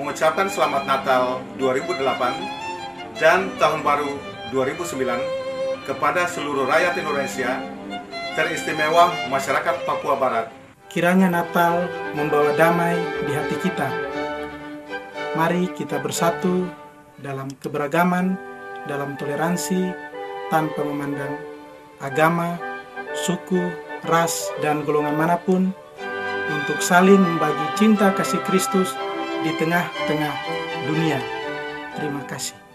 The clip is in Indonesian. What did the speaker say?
mengucapkan selamat Natal 2008 dan Tahun Baru 2009 kepada seluruh rakyat Indonesia, teristimewa masyarakat Papua Barat. Kiranya Natal membawa damai di hati kita. Mari kita bersatu dalam keberagaman, dalam toleransi, tanpa memandang agama, suku, ras, dan golongan mana pun, untuk saling membagi cinta kasih Kristus di tengah-tengah dunia. Terima kasih.